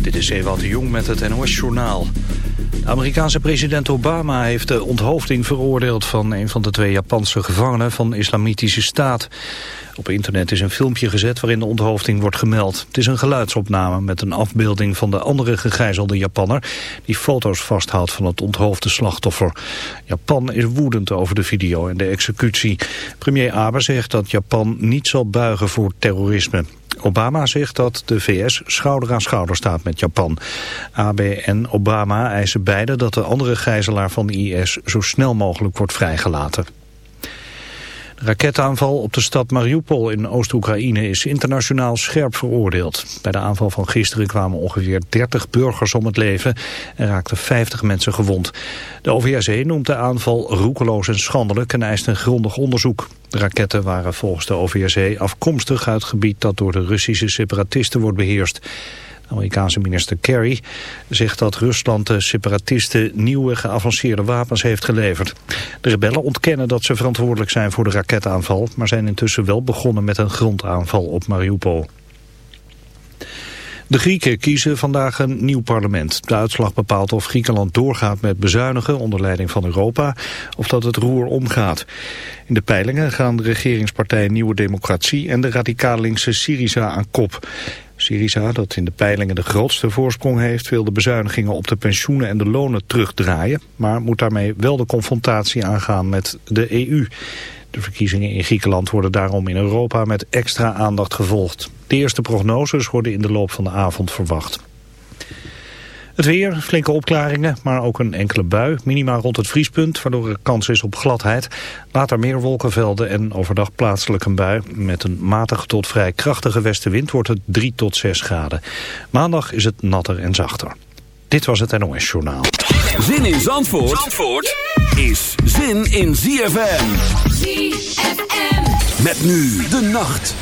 Dit is Ewald de Jong met het NOS-journaal. De Amerikaanse president Obama heeft de onthoofding veroordeeld... van een van de twee Japanse gevangenen van islamitische staat. Op internet is een filmpje gezet waarin de onthoofding wordt gemeld. Het is een geluidsopname met een afbeelding van de andere gegijzelde Japanner... die foto's vasthoudt van het onthoofde slachtoffer. Japan is woedend over de video en de executie. Premier Abe zegt dat Japan niet zal buigen voor terrorisme. Obama zegt dat de VS schouder aan schouder staat met Japan. AB en Obama eisen beide dat de andere gijzelaar van de IS zo snel mogelijk wordt vrijgelaten. De raketaanval op de stad Mariupol in Oost-Oekraïne is internationaal scherp veroordeeld. Bij de aanval van gisteren kwamen ongeveer 30 burgers om het leven en raakten 50 mensen gewond. De OVSE noemt de aanval roekeloos en schandelijk en eist een grondig onderzoek. De raketten waren volgens de OVSE afkomstig uit gebied dat door de Russische separatisten wordt beheerst. Amerikaanse minister Kerry zegt dat Rusland de separatisten nieuwe geavanceerde wapens heeft geleverd. De rebellen ontkennen dat ze verantwoordelijk zijn voor de raketaanval, maar zijn intussen wel begonnen met een grondaanval op Mariupol. De Grieken kiezen vandaag een nieuw parlement. De uitslag bepaalt of Griekenland doorgaat met bezuinigen onder leiding van Europa of dat het roer omgaat. In de peilingen gaan de regeringspartij Nieuwe Democratie en de radicaal linkse Syriza aan kop. Syriza, dat in de peilingen de grootste voorsprong heeft, wil de bezuinigingen op de pensioenen en de lonen terugdraaien, maar moet daarmee wel de confrontatie aangaan met de EU. De verkiezingen in Griekenland worden daarom in Europa met extra aandacht gevolgd. De eerste prognoses worden in de loop van de avond verwacht. Het weer, flinke opklaringen, maar ook een enkele bui. Minima rond het vriespunt, waardoor er kans is op gladheid. Later meer wolkenvelden en overdag plaatselijk een bui. Met een matige tot vrij krachtige westenwind wordt het 3 tot 6 graden. Maandag is het natter en zachter. Dit was het NOS Journaal. Zin in Zandvoort, Zandvoort is zin in ZFM. ZFM. Met nu de nacht.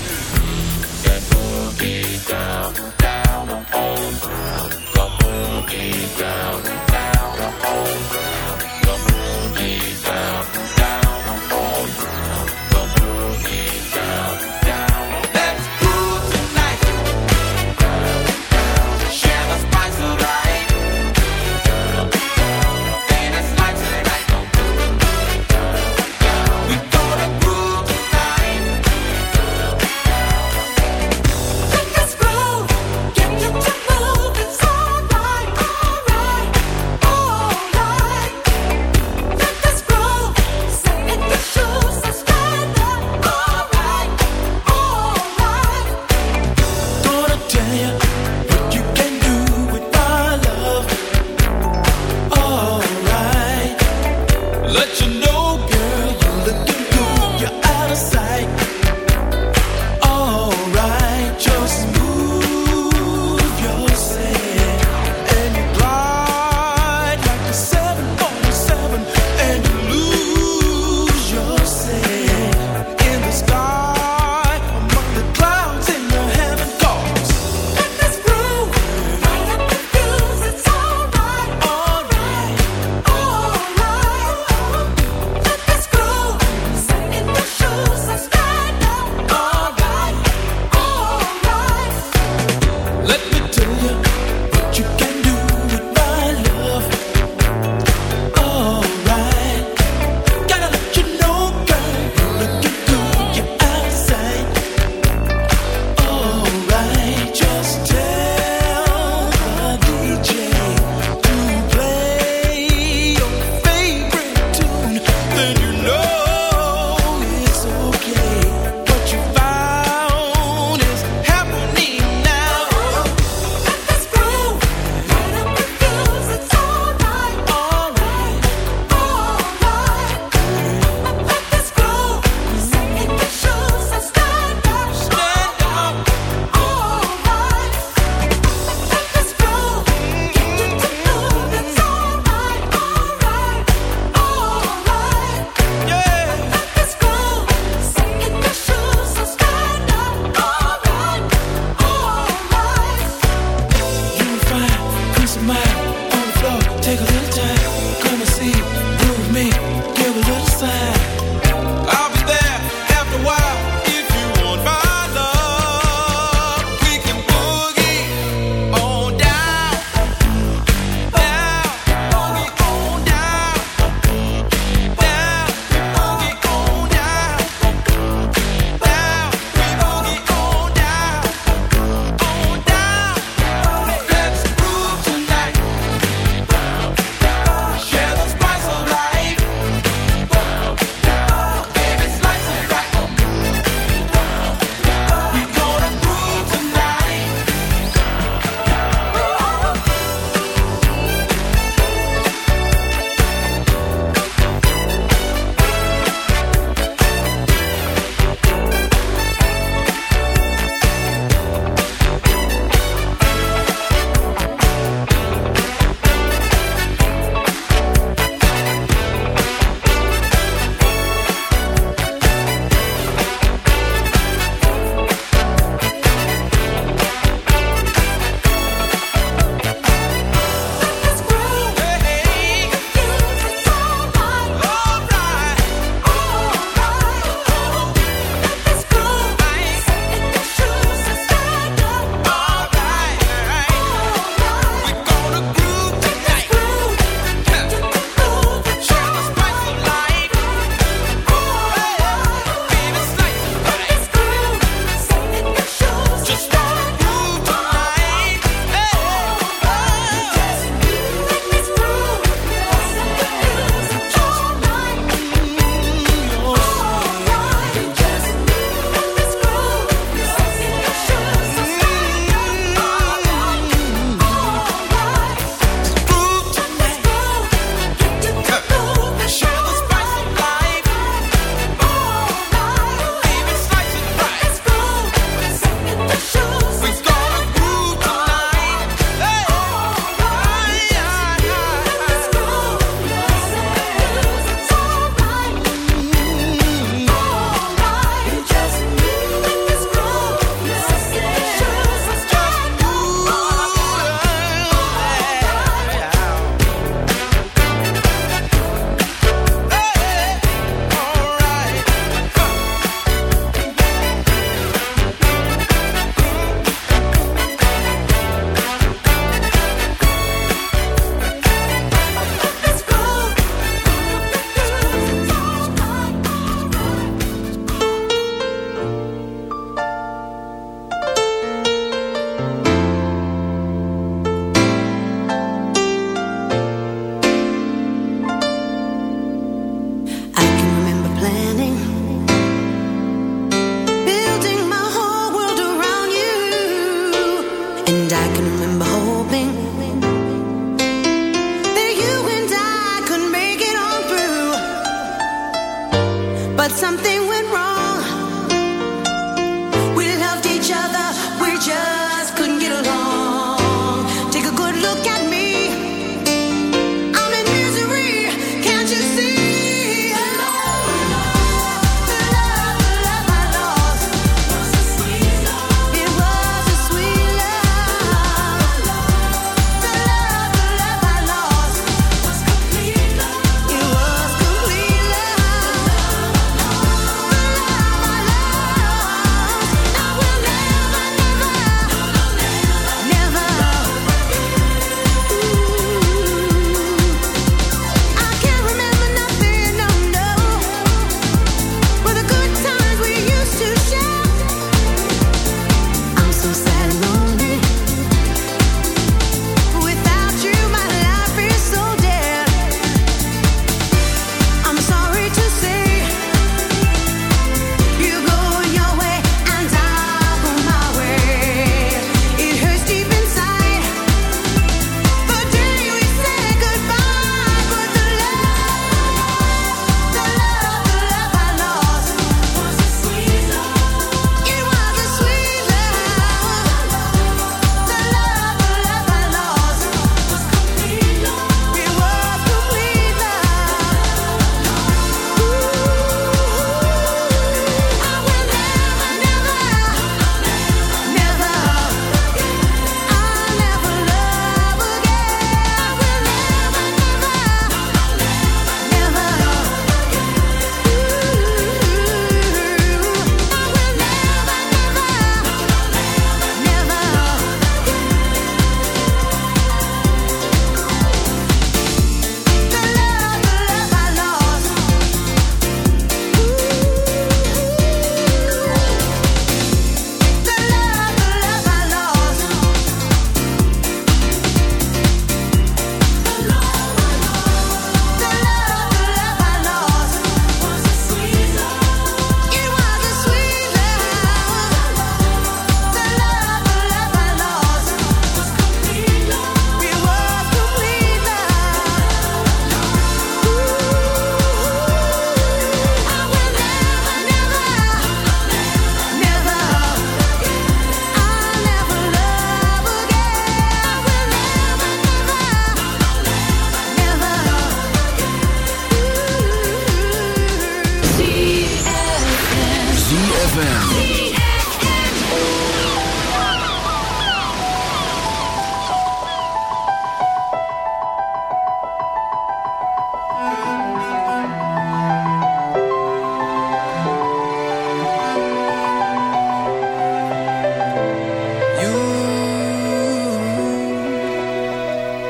Keep ground.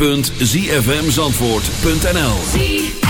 www.zfmzandvoort.nl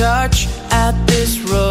touch at this raucous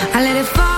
I let it fall,